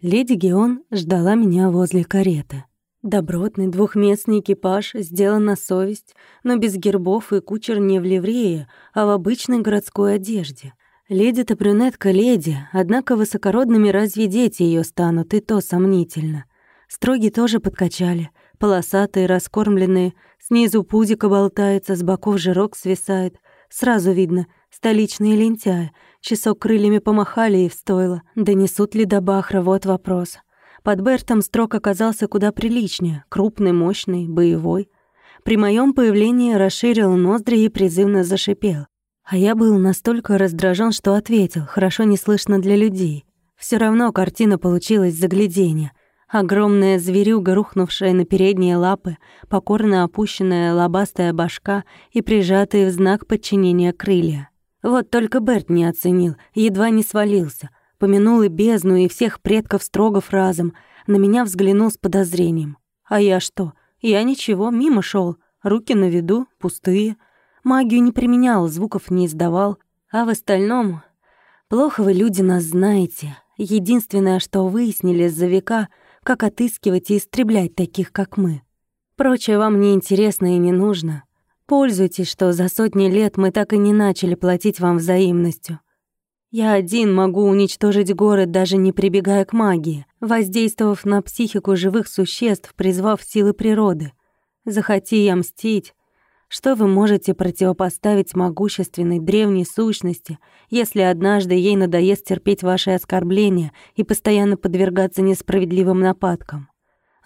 Леди Геон ждала меня возле кареты. Добротный двухместный экипаж сделан на совесть, но без гербов и кучер не в ливрее, а в обычной городской одежде. Леди-то брюнетка леди, однако высокородными разве дети ее станут, и то сомнительно. Строги тоже подкачали, полосатые, раскормленные, снизу пузико болтается, с боков жирок свисает. Сразу видно, столичные лентяи, часок крыльями помахали и в стойло. Донесут ли до Бахра, вот вопрос. Под Бертом строк оказался куда приличнее, крупный, мощный, боевой. При моем появлении расширил ноздри и призывно зашипел. А я был настолько раздражен, что ответил, хорошо не слышно для людей. Все равно картина получилась загляденье. Огромная зверюга, рухнувшая на передние лапы, покорно опущенная лобастая башка и прижатые в знак подчинения крылья. Вот только Берт не оценил, едва не свалился. Помянул и бездну, и всех предков строгов разом. На меня взглянул с подозрением. А я что? Я ничего, мимо шел, Руки на виду, пустые. Магию не применял, звуков не издавал. А в остальном... Плохо вы, люди, нас знаете. Единственное, что выяснили за века, как отыскивать и истреблять таких, как мы. Прочее вам не интересно и не нужно. Пользуйтесь, что за сотни лет мы так и не начали платить вам взаимностью. Я один могу уничтожить город, даже не прибегая к магии, воздействовав на психику живых существ, призвав силы природы. Захоти я мстить. Что вы можете противопоставить могущественной древней сущности, если однажды ей надоест терпеть ваши оскорбления и постоянно подвергаться несправедливым нападкам?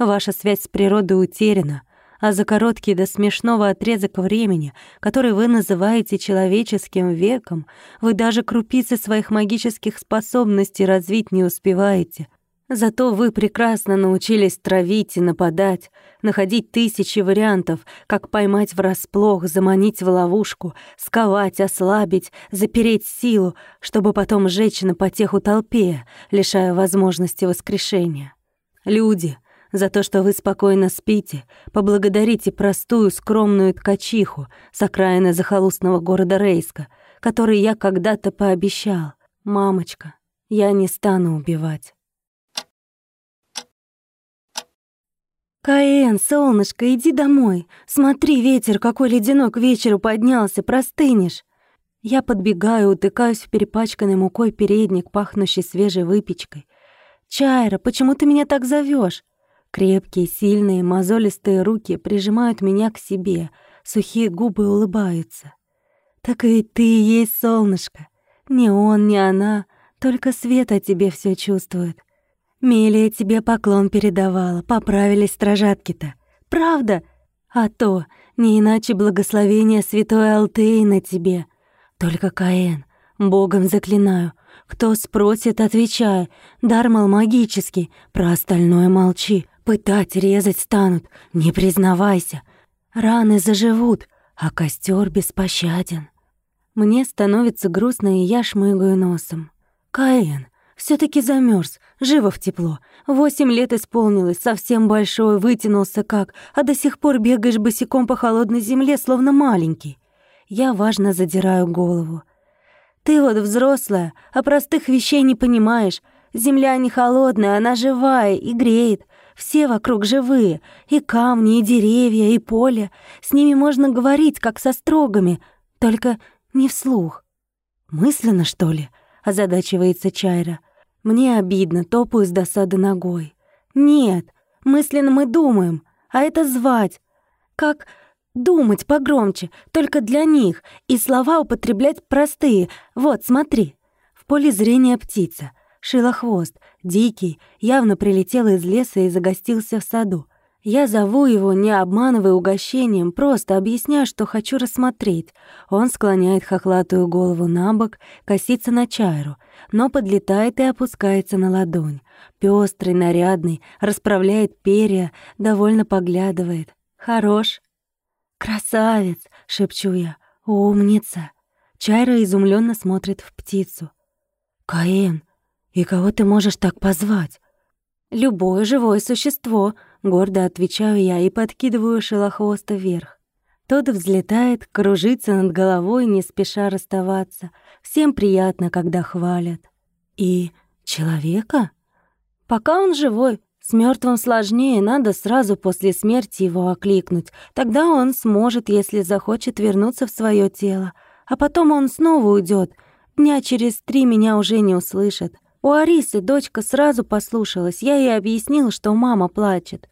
Ваша связь с природой утеряна — а за короткий до смешного отрезок времени, который вы называете человеческим веком, вы даже крупицы своих магических способностей развить не успеваете. Зато вы прекрасно научились травить и нападать, находить тысячи вариантов, как поймать врасплох, заманить в ловушку, сковать, ослабить, запереть силу, чтобы потом сжечь на потеху толпе, лишая возможности воскрешения. Люди, за то, что вы спокойно спите, поблагодарите простую скромную ткачиху с окраины захолустного города Рейска, который я когда-то пообещал. Мамочка, я не стану убивать. «Каэн, солнышко, иди домой. Смотри, ветер какой ледяной к вечеру поднялся, простынешь». Я подбегаю, утыкаюсь в перепачканный мукой передник, пахнущий свежей выпечкой. «Чайра, почему ты меня так зовешь? Крепкие, сильные, мозолистые руки прижимают меня к себе, сухие губы улыбаются. «Так ведь ты и есть солнышко. Не он, не она, только свет о тебе все чувствует. Мелия тебе поклон передавала, поправились стражатки-то. Правда? А то, не иначе благословение святой Алтеи на тебе. Только Каэн, богом заклинаю, кто спросит, отвечай. Дар, мол, магический, про остальное молчи. Пытать, резать станут, не признавайся. Раны заживут, а костер беспощаден. Мне становится грустно, и я шмыгаю носом. Каэн, все таки замерз, живо в тепло. Восемь лет исполнилось, совсем большой, вытянулся как, а до сих пор бегаешь босиком по холодной земле, словно маленький. Я важно задираю голову. Ты вот взрослая, а простых вещей не понимаешь. Земля не холодная, она живая и греет. Все вокруг живые, и камни, и деревья, и поле. С ними можно говорить, как со строгами, только не вслух. «Мысленно, что ли?» — озадачивается Чайра. «Мне обидно, топаю с досады ногой». «Нет, мысленно мы думаем, а это звать. Как думать погромче, только для них, и слова употреблять простые. Вот, смотри». В поле зрения птица — Шилохвост, дикий, явно прилетел из леса и загостился в саду. Я зову его, не обманывая угощением, просто объясняю, что хочу рассмотреть. Он склоняет хохлатую голову на бок, косится на чайру, но подлетает и опускается на ладонь. Пёстрый, нарядный, расправляет перья, довольно поглядывает. Хорош. «Красавец!» — шепчу я. «Умница!» Чайра изумленно смотрит в птицу. «Каэн, «И кого ты можешь так позвать?» «Любое живое существо», — гордо отвечаю я и подкидываю шелохвоста вверх. Тот взлетает, кружится над головой, не спеша расставаться. Всем приятно, когда хвалят. «И человека?» Пока он живой, с мертвым сложнее, надо сразу после смерти его окликнуть. Тогда он сможет, если захочет, вернуться в свое тело. А потом он снова уйдет. Дня через три меня уже не услышат. У Арисы дочка сразу послушалась. Я ей объяснила, что мама плачет.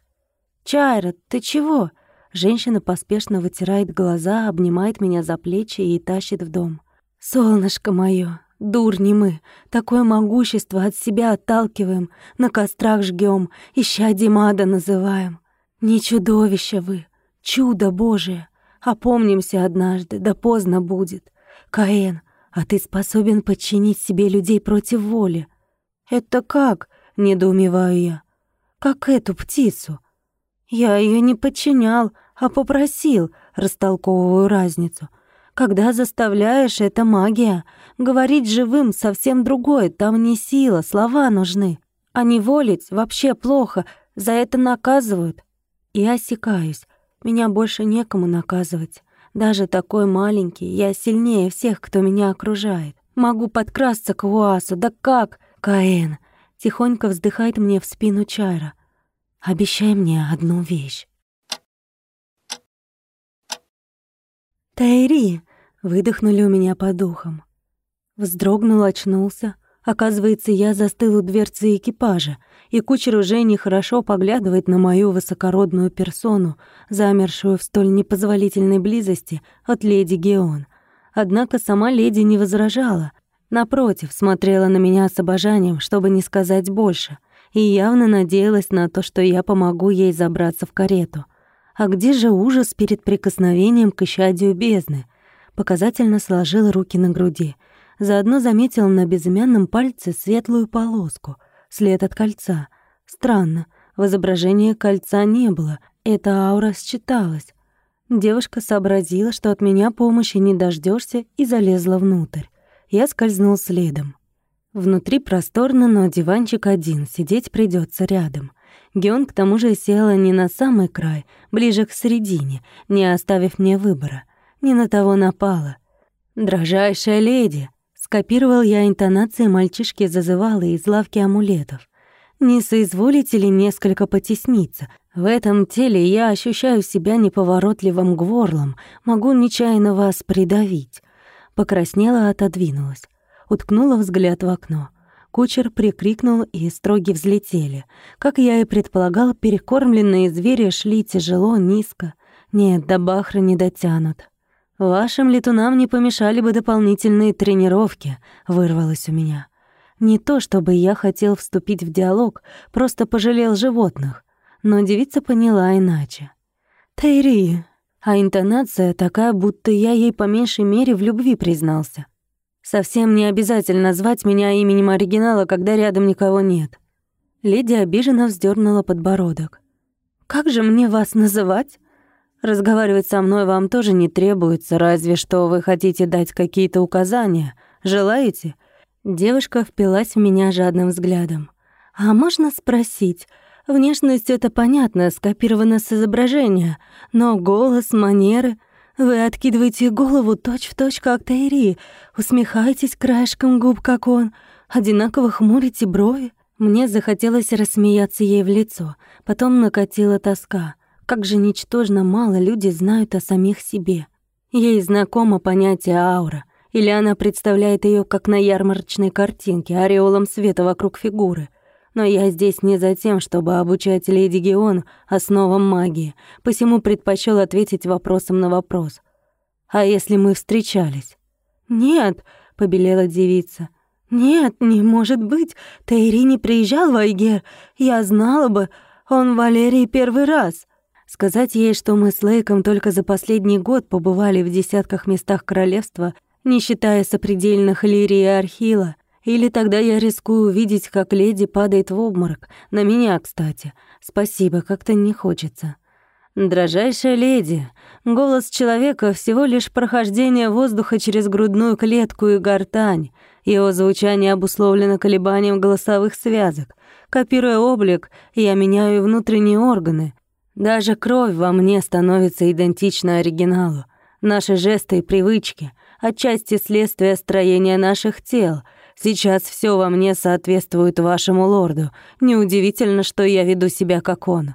«Чайра, ты чего?» Женщина поспешно вытирает глаза, обнимает меня за плечи и тащит в дом. «Солнышко моё, Дурни мы, такое могущество от себя отталкиваем, на кострах жгем, ища Димада называем. Не чудовище вы, чудо Божие. Опомнимся однажды, да поздно будет. Каэн, а ты способен подчинить себе людей против воли. Это как? недоумеваю я. Как эту птицу? Я ее не подчинял, а попросил, растолковываю разницу — когда заставляешь, это магия. Говорить живым совсем другое, там не сила, слова нужны. А не волить вообще плохо, за это наказывают. И осекаюсь, меня больше некому наказывать. Даже такой маленький, я сильнее всех, кто меня окружает. Могу подкрасться к Уасу, да как? Каэн, тихонько вздыхает мне в спину Чайра. Обещай мне одну вещь. «Тайри!» — выдохнули у меня по духам. Вздрогнул, очнулся. Оказывается, я застыл у дверцы экипажа, и кучер уже нехорошо поглядывает на мою высокородную персону, замершую в столь непозволительной близости от леди Геон. Однако сама леди не возражала. Напротив, смотрела на меня с обожанием, чтобы не сказать больше, и явно надеялась на то, что я помогу ей забраться в карету. А где же ужас перед прикосновением к исчадию бездны? Показательно сложил руки на груди. Заодно заметил на безымянном пальце светлую полоску, след от кольца. Странно, в изображении кольца не было, эта аура считалась. Девушка сообразила, что от меня помощи не дождешься, и залезла внутрь. Я скользнул следом. Внутри просторно, но диванчик один, сидеть придется рядом. Геон к тому же села не на самый край, ближе к середине, не оставив мне выбора. Не на того напала. «Дрожайшая леди!» Скопировал я интонации мальчишки зазывала из лавки амулетов. «Не соизволите ли несколько потесниться? В этом теле я ощущаю себя неповоротливым гворлом, могу нечаянно вас придавить». Покраснела, отодвинулась. Уткнула взгляд в окно. Кучер прикрикнул, и строги взлетели. Как я и предполагал, перекормленные звери шли тяжело, низко. Нет, до Бахры не дотянут. «Вашим летунам не помешали бы дополнительные тренировки», — вырвалось у меня. Не то чтобы я хотел вступить в диалог, просто пожалел животных. Но девица поняла иначе. «Тайри», а интонация такая, будто я ей по меньшей мере в любви признался. Совсем не обязательно звать меня именем оригинала, когда рядом никого нет. Леди обиженно вздернула подбородок. «Как же мне вас называть?» «Разговаривать со мной вам тоже не требуется, разве что вы хотите дать какие-то указания. Желаете?» Девушка впилась в меня жадным взглядом. «А можно спросить? Внешность — это понятно, скопировано с изображения, но голос, манеры...» Вы откидываете голову точь-в-точь, точь, как Тайри, усмехаетесь краешком губ, как он, одинаково хмурите брови. Мне захотелось рассмеяться ей в лицо, потом накатила тоска. Как же ничтожно мало люди знают о самих себе. Ей знакомо понятие аура, или она представляет ее как на ярмарочной картинке, ореолом света вокруг фигуры — но я здесь не за тем, чтобы обучать леди Геон основам магии, посему предпочел ответить вопросом на вопрос. «А если мы встречались?» «Нет», — побелела девица. «Нет, не может быть. Тайри не приезжал в Айгер. Я знала бы. Он в Валерии первый раз». Сказать ей, что мы с Лейком только за последний год побывали в десятках местах королевства, не считая сопредельных Лирии и Архила, или тогда я рискую увидеть, как леди падает в обморок. На меня, кстати. Спасибо, как-то не хочется. Дрожайшая леди, голос человека — всего лишь прохождение воздуха через грудную клетку и гортань. Его звучание обусловлено колебанием голосовых связок. Копируя облик, я меняю внутренние органы. Даже кровь во мне становится идентична оригиналу. Наши жесты и привычки — отчасти следствие строения наших тел — Сейчас все во мне соответствует вашему лорду. Неудивительно, что я веду себя как он.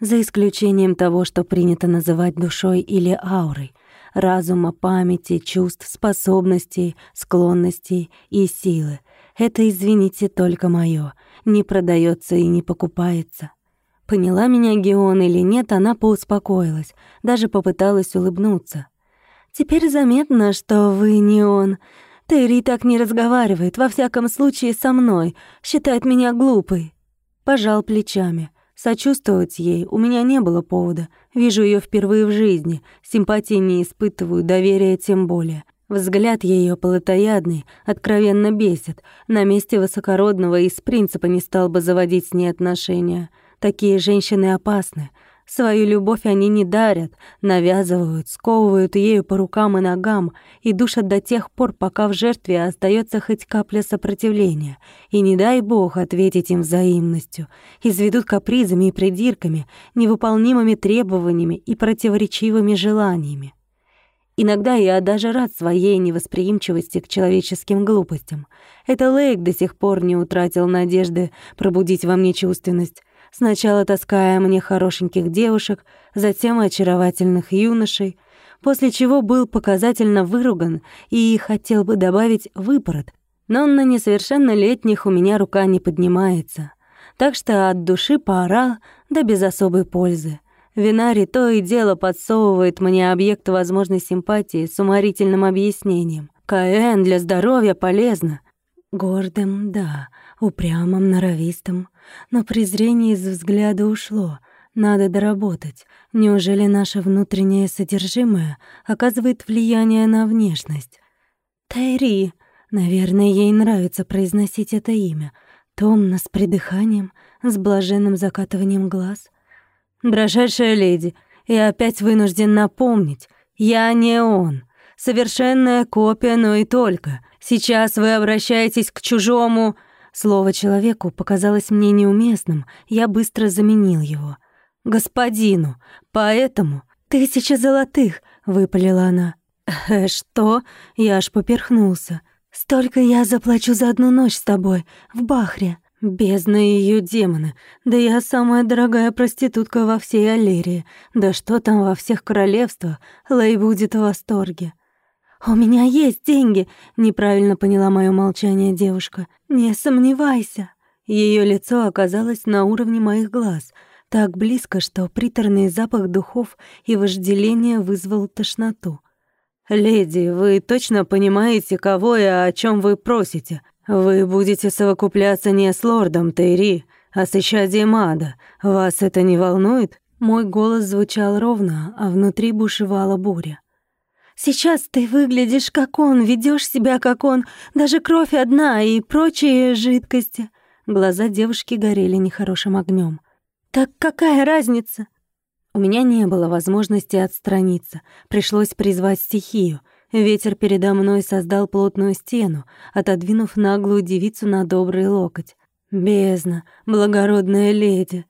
За исключением того, что принято называть душой или аурой, разума, памяти, чувств, способностей, склонностей и силы. Это, извините, только моё, не продается и не покупается. Поняла меня Геон или нет, она поуспокоилась, даже попыталась улыбнуться. «Теперь заметно, что вы не он. Терри так не разговаривает, во всяком случае со мной, считает меня глупой». Пожал плечами. Сочувствовать ей у меня не было повода. Вижу ее впервые в жизни, симпатии не испытываю, доверия тем более. Взгляд ее плотоядный, откровенно бесит. На месте высокородного из принципа не стал бы заводить с ней отношения. Такие женщины опасны. Свою любовь они не дарят, навязывают, сковывают ею по рукам и ногам и душат до тех пор, пока в жертве остается хоть капля сопротивления. И не дай бог ответить им взаимностью. Изведут капризами и придирками, невыполнимыми требованиями и противоречивыми желаниями. Иногда я даже рад своей невосприимчивости к человеческим глупостям. Это Лейк до сих пор не утратил надежды пробудить во мне чувственность. Сначала таская мне хорошеньких девушек, затем очаровательных юношей, после чего был показательно выруган и хотел бы добавить выпорот, но на несовершеннолетних у меня рука не поднимается. Так что от души поорал, да без особой пользы. Винари то и дело подсовывает мне объект возможной симпатии с уморительным объяснением. КН для здоровья полезно. Гордым, да, упрямым, норовистым. Но презрение из взгляда ушло. Надо доработать. Неужели наше внутреннее содержимое оказывает влияние на внешность? Тайри. Наверное, ей нравится произносить это имя. Томно, с придыханием, с блаженным закатыванием глаз. «Дрожайшая леди, я опять вынужден напомнить. Я не он. Совершенная копия, но и только. Сейчас вы обращаетесь к чужому...» Слово «человеку» показалось мне неуместным, я быстро заменил его. «Господину, поэтому...» «Тысяча золотых!» — выпалила она. «Э, что?» — я аж поперхнулся. «Столько я заплачу за одну ночь с тобой, в Бахре». Бездна ее демоны. Да я самая дорогая проститутка во всей Аллерии. Да что там во всех королевствах? Лэй будет в восторге. «У меня есть деньги», — неправильно поняла моё молчание девушка. «Не сомневайся». Ее лицо оказалось на уровне моих глаз, так близко, что приторный запах духов и вожделения вызвал тошноту. «Леди, вы точно понимаете, кого и о чем вы просите? Вы будете совокупляться не с лордом Тейри, а с исчадием ада. Вас это не волнует?» Мой голос звучал ровно, а внутри бушевала буря. Сейчас ты выглядишь как он, ведёшь себя как он, даже кровь одна и прочие жидкости. Глаза девушки горели нехорошим огнём. Так какая разница? У меня не было возможности отстраниться. Пришлось призвать стихию. Ветер передо мной создал плотную стену, отодвинув наглую девицу на добрый локоть. Бездна, благородная леди.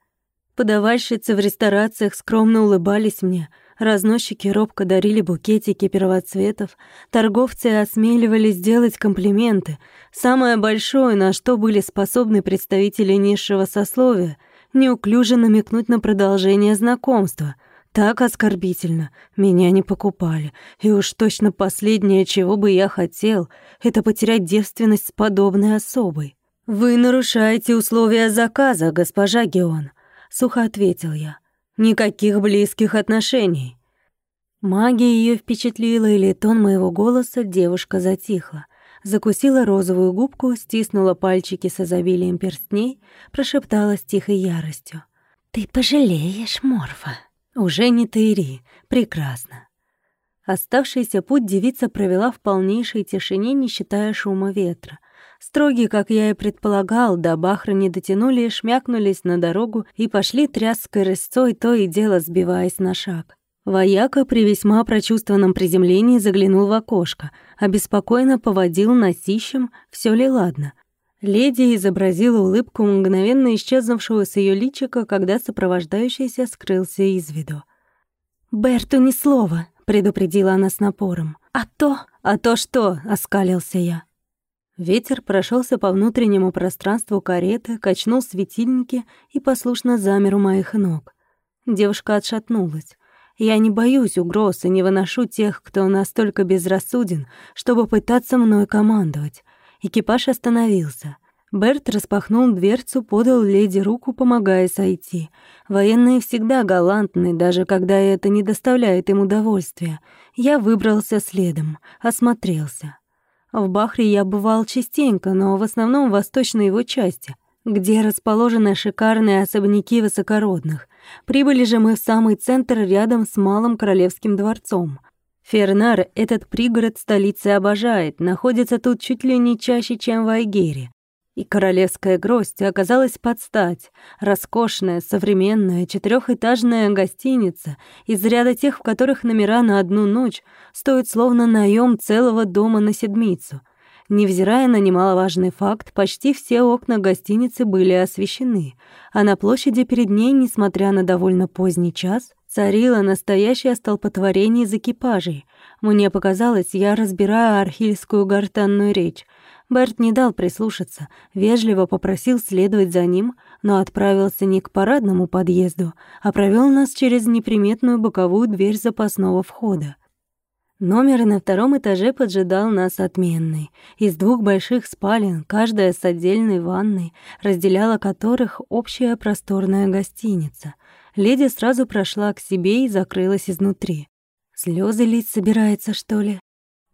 Подавальщицы в ресторациях скромно улыбались мне — Разносчики робко дарили букетики первоцветов, торговцы осмеливались делать комплименты. Самое большое, на что были способны представители низшего сословия, неуклюже намекнуть на продолжение знакомства. Так оскорбительно. Меня не покупали. И уж точно последнее, чего бы я хотел, это потерять девственность с подобной особой. «Вы нарушаете условия заказа, госпожа Геон», — сухо ответил я. Никаких близких отношений. Магия ее впечатлила, или тон моего голоса девушка затихла. Закусила розовую губку, стиснула пальчики с изобилием перстней, прошептала с тихой яростью. «Ты пожалеешь, Морфа. Уже не Тыри. Прекрасно». Оставшийся путь девица провела в полнейшей тишине, не считая шума ветра. Строгие, как я и предполагал, до Бахры не дотянули, шмякнулись на дорогу и пошли тряской рысцой, то и дело сбиваясь на шаг. Вояка при весьма прочувствованном приземлении заглянул в окошко, обеспокоенно поводил носищем, все ли ладно. Леди изобразила улыбку, мгновенно исчезнувшего с ее личика, когда сопровождающийся скрылся из виду. «Берту ни слова», — предупредила она с напором. «А то...» «А то что?» — оскалился я. Ветер прошелся по внутреннему пространству кареты, качнул светильники и послушно замер у моих ног. Девушка отшатнулась. Я не боюсь угроз и не выношу тех, кто настолько безрассуден, чтобы пытаться мной командовать. Экипаж остановился. Берт распахнул дверцу, подал леди руку, помогая сойти. Военные всегда галантны, даже когда это не доставляет им удовольствия. Я выбрался следом, осмотрелся. В Бахре я бывал частенько, но в основном в восточной его части, где расположены шикарные особняки высокородных. Прибыли же мы в самый центр рядом с Малым Королевским дворцом. Фернар этот пригород столицы обожает, находится тут чуть ли не чаще, чем в Айгере. И королевская гроздь оказалась под стать. Роскошная, современная, четырехэтажная гостиница из ряда тех, в которых номера на одну ночь стоят словно наем целого дома на седмицу. Невзирая на немаловажный факт, почти все окна гостиницы были освещены, а на площади перед ней, несмотря на довольно поздний час, царило настоящее столпотворение из экипажей. Мне показалось, я разбираю архильскую гортанную речь — Берт не дал прислушаться, вежливо попросил следовать за ним, но отправился не к парадному подъезду, а провел нас через неприметную боковую дверь запасного входа. Номер на втором этаже поджидал нас отменный. Из двух больших спален, каждая с отдельной ванной, разделяла которых общая просторная гостиница. Леди сразу прошла к себе и закрылась изнутри. Слезы лить собирается, что ли?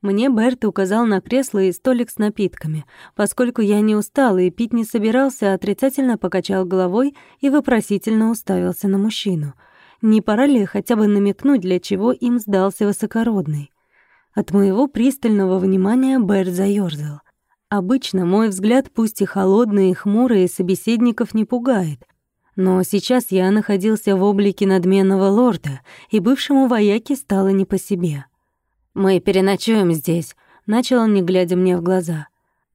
Мне Берт указал на кресло и столик с напитками. Поскольку я не устал и пить не собирался, отрицательно покачал головой и вопросительно уставился на мужчину. Не пора ли хотя бы намекнуть, для чего им сдался высокородный? От моего пристального внимания Берт заёрзал. Обычно мой взгляд, пусть и холодный и хмурый, собеседников не пугает. Но сейчас я находился в облике надменного лорда, и бывшему вояке стало не по себе. «Мы переночуем здесь», — начал он, не глядя мне в глаза.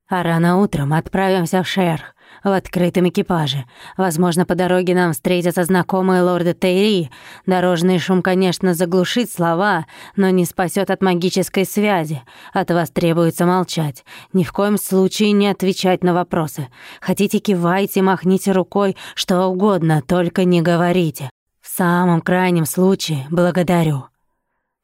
«А рано утром отправимся в Шерх, в открытом экипаже. Возможно, по дороге нам встретятся знакомые лорды Тейри. Дорожный шум, конечно, заглушит слова, но не спасет от магической связи. От вас требуется молчать. Ни в коем случае не отвечать на вопросы. Хотите, кивайте, махните рукой, что угодно, только не говорите. В самом крайнем случае благодарю».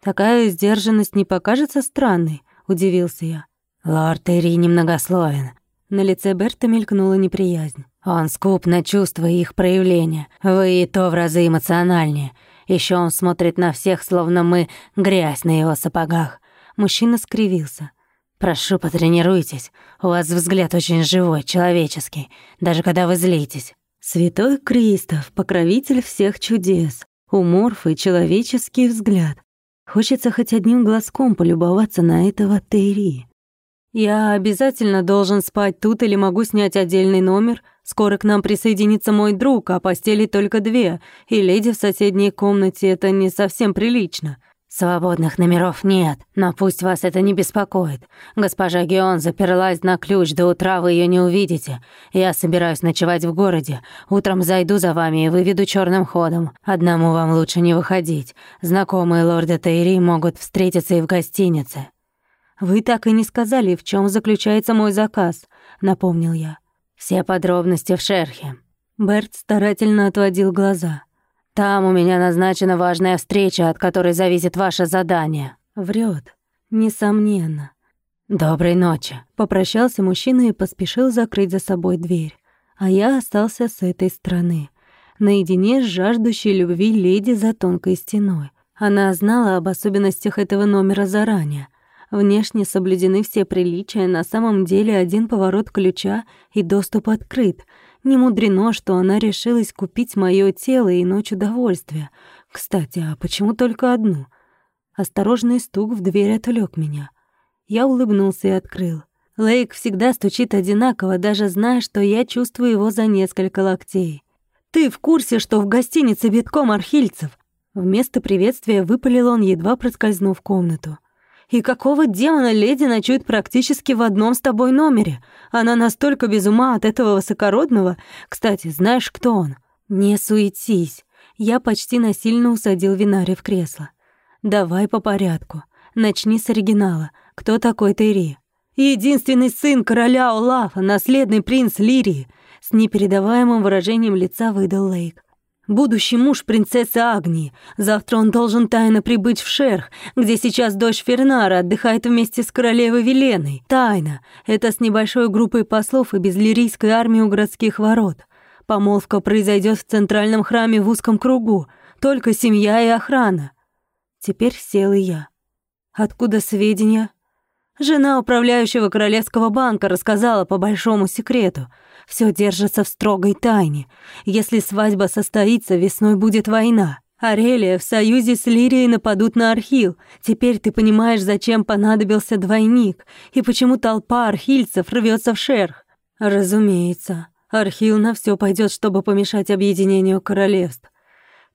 «Такая сдержанность не покажется странной?» — удивился я. «Лорд Эри немногословен». На лице Берта мелькнула неприязнь. «Он скуп на чувства и их проявления. Вы и то в разы эмоциональнее. Еще он смотрит на всех, словно мы грязь на его сапогах». Мужчина скривился. «Прошу, потренируйтесь. У вас взгляд очень живой, человеческий, даже когда вы злитесь». «Святой Кристоф, покровитель всех чудес, уморф и человеческий взгляд. Хочется хоть одним глазком полюбоваться на этого Терри. «Я обязательно должен спать тут или могу снять отдельный номер? Скоро к нам присоединится мой друг, а постели только две, и леди в соседней комнате — это не совсем прилично». «Свободных номеров нет, но пусть вас это не беспокоит. Госпожа Геон заперлась на ключ, до утра вы ее не увидите. Я собираюсь ночевать в городе. Утром зайду за вами и выведу черным ходом. Одному вам лучше не выходить. Знакомые лорда Тейри могут встретиться и в гостинице». «Вы так и не сказали, в чем заключается мой заказ», — напомнил я. «Все подробности в шерхе». Берт старательно отводил глаза. Там у меня назначена важная встреча, от которой зависит ваше задание. Врет, несомненно. Доброй ночи. Попрощался мужчина и поспешил закрыть за собой дверь. А я остался с этой стороны, наедине с жаждущей любви леди за тонкой стеной. Она знала об особенностях этого номера заранее. Внешне соблюдены все приличия, на самом деле один поворот ключа и доступ открыт — не мудрено, что она решилась купить моё тело и ночь удовольствия. Кстати, а почему только одну? Осторожный стук в дверь отвлек меня. Я улыбнулся и открыл. Лейк всегда стучит одинаково, даже зная, что я чувствую его за несколько локтей. «Ты в курсе, что в гостинице битком архильцев?» Вместо приветствия выпалил он, едва проскользнув в комнату. И какого демона леди ночует практически в одном с тобой номере? Она настолько без ума от этого высокородного. Кстати, знаешь, кто он? Не суетись. Я почти насильно усадил Винари в кресло. Давай по порядку. Начни с оригинала. Кто такой Терри? Единственный сын короля Олафа, наследный принц Лирии, с непередаваемым выражением лица выдал Лейк. Будущий муж принцессы Агнии. Завтра он должен тайно прибыть в Шерх, где сейчас дочь Фернара отдыхает вместе с королевой Веленой. Тайно. Это с небольшой группой послов и без лирийской армии у городских ворот. Помолвка произойдет в центральном храме в узком кругу. Только семья и охрана. Теперь сел и я. Откуда сведения? Жена управляющего Королевского банка рассказала по большому секрету — все держится в строгой тайне. Если свадьба состоится, весной будет война. Арелия в союзе с Лирией нападут на Архил. Теперь ты понимаешь, зачем понадобился двойник и почему толпа архильцев рвется в шерх. Разумеется, Архил на все пойдет, чтобы помешать объединению королевств.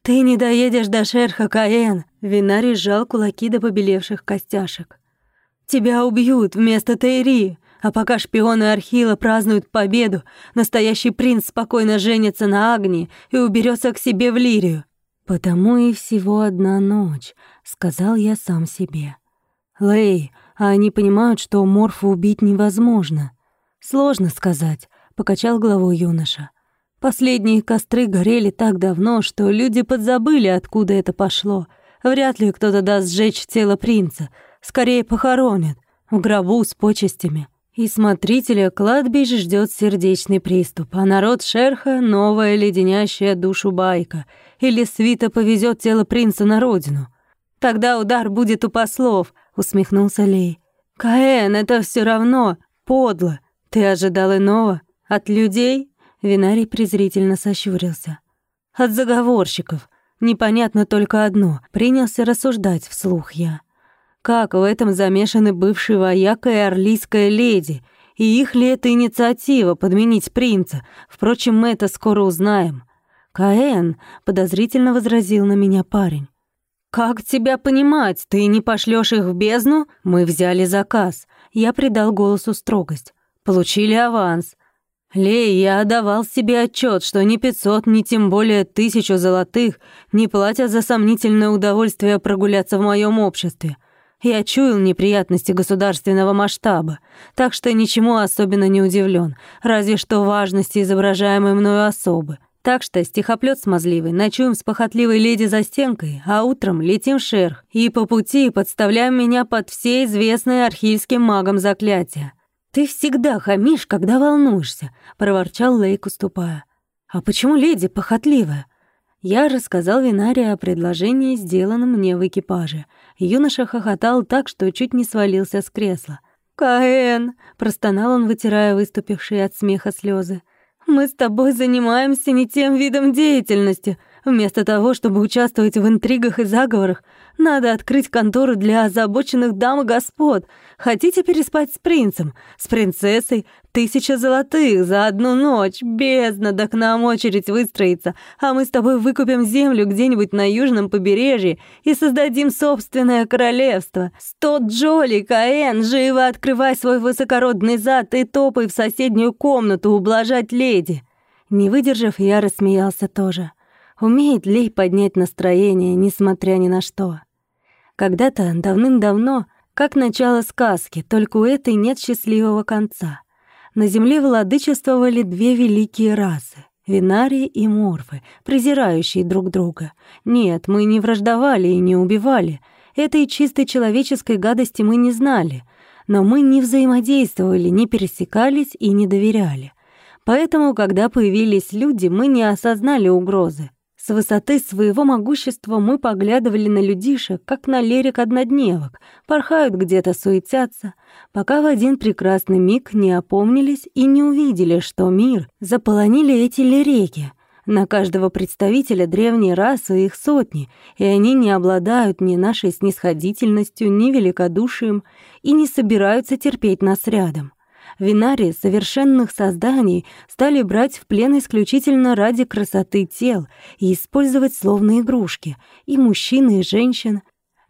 Ты не доедешь до шерха, Каэн. Винарий сжал кулаки до побелевших костяшек. Тебя убьют вместо Тейри. А пока шпионы Архила празднуют победу, настоящий принц спокойно женится на Агнии и уберется к себе в Лирию. «Потому и всего одна ночь», — сказал я сам себе. «Лэй, а они понимают, что Морфа убить невозможно?» «Сложно сказать», — покачал головой юноша. «Последние костры горели так давно, что люди подзабыли, откуда это пошло. Вряд ли кто-то даст сжечь тело принца. Скорее похоронят, в гробу с почестями». И смотрителя кладбищ ждет сердечный приступ, а народ шерха — новая леденящая душу байка. Или свита повезет тело принца на родину. Тогда удар будет у послов, — усмехнулся Лей. Каэн, это все равно подло. Ты ожидал иного? От людей? Винарий презрительно сощурился. От заговорщиков. Непонятно только одно. Принялся рассуждать вслух я. Как в этом замешаны бывший вояка и орлийская леди? И их ли это инициатива подменить принца? Впрочем, мы это скоро узнаем. Каэн подозрительно возразил на меня парень. «Как тебя понимать? Ты не пошлёшь их в бездну? Мы взяли заказ». Я придал голосу строгость. «Получили аванс. Лей, я отдавал себе отчет, что ни пятьсот, ни тем более тысячу золотых не платят за сомнительное удовольствие прогуляться в моем обществе. Я чуял неприятности государственного масштаба, так что ничему особенно не удивлен, разве что важности изображаемой мною особы. Так что стихоплет смазливый, ночуем с похотливой леди за стенкой, а утром летим в шерх, и по пути подставляем меня под все известные архильским магам заклятия. «Ты всегда хамишь, когда волнуешься», — проворчал Лейк, уступая. «А почему леди похотливая?» Я рассказал Винария о предложении, сделанном мне в экипаже — Юноша хохотал так, что чуть не свалился с кресла. «Каэн!» — простонал он, вытирая выступившие от смеха слезы. «Мы с тобой занимаемся не тем видом деятельности. Вместо того, чтобы участвовать в интригах и заговорах, надо открыть контору для озабоченных дам и господ. Хотите переспать с принцем, с принцессой? Тысяча золотых за одну ночь. Бездна, да к нам очередь выстроится. А мы с тобой выкупим землю где-нибудь на южном побережье и создадим собственное королевство. Сто джоли, Каэн, живо открывай свой высокородный зад и топай в соседнюю комнату ублажать леди». Не выдержав, я рассмеялся тоже. Умеет Лей поднять настроение, несмотря ни на что. Когда-то, давным-давно, как начало сказки, только у этой нет счастливого конца. На земле владычествовали две великие расы — Винарии и Морфы, презирающие друг друга. Нет, мы не враждовали и не убивали. Этой чистой человеческой гадости мы не знали. Но мы не взаимодействовали, не пересекались и не доверяли. Поэтому, когда появились люди, мы не осознали угрозы. С высоты своего могущества мы поглядывали на людишек, как на лерик-однодневок, порхают где-то, суетятся, пока в один прекрасный миг не опомнились и не увидели, что мир заполонили эти лиреки. На каждого представителя древней расы их сотни, и они не обладают ни нашей снисходительностью, ни великодушием и не собираются терпеть нас рядом. Винари совершенных созданий стали брать в плен исключительно ради красоты тел и использовать словно игрушки, и мужчин, и женщин.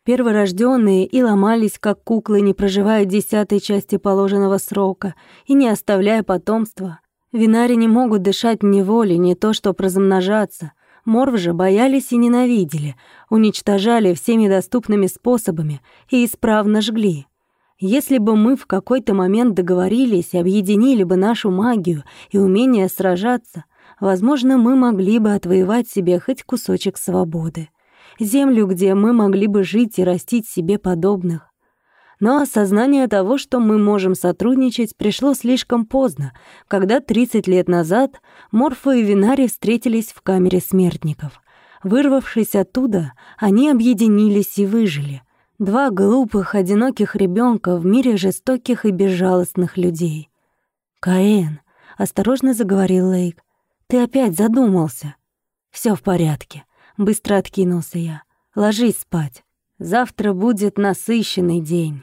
Перворожденные и ломались, как куклы, не проживая десятой части положенного срока и не оставляя потомства. Винари не могут дышать в неволе, не то что размножаться. Морв же боялись и ненавидели, уничтожали всеми доступными способами и исправно жгли. Если бы мы в какой-то момент договорились объединили бы нашу магию и умение сражаться, возможно, мы могли бы отвоевать себе хоть кусочек свободы. Землю, где мы могли бы жить и растить себе подобных. Но осознание того, что мы можем сотрудничать, пришло слишком поздно, когда 30 лет назад Морфа и Винари встретились в камере смертников. Вырвавшись оттуда, они объединились и выжили. Два глупых, одиноких ребенка в мире жестоких и безжалостных людей. «Каэн», — осторожно заговорил Лейк, — «ты опять задумался». Все в порядке», — быстро откинулся я. «Ложись спать». Завтра будет насыщенный день.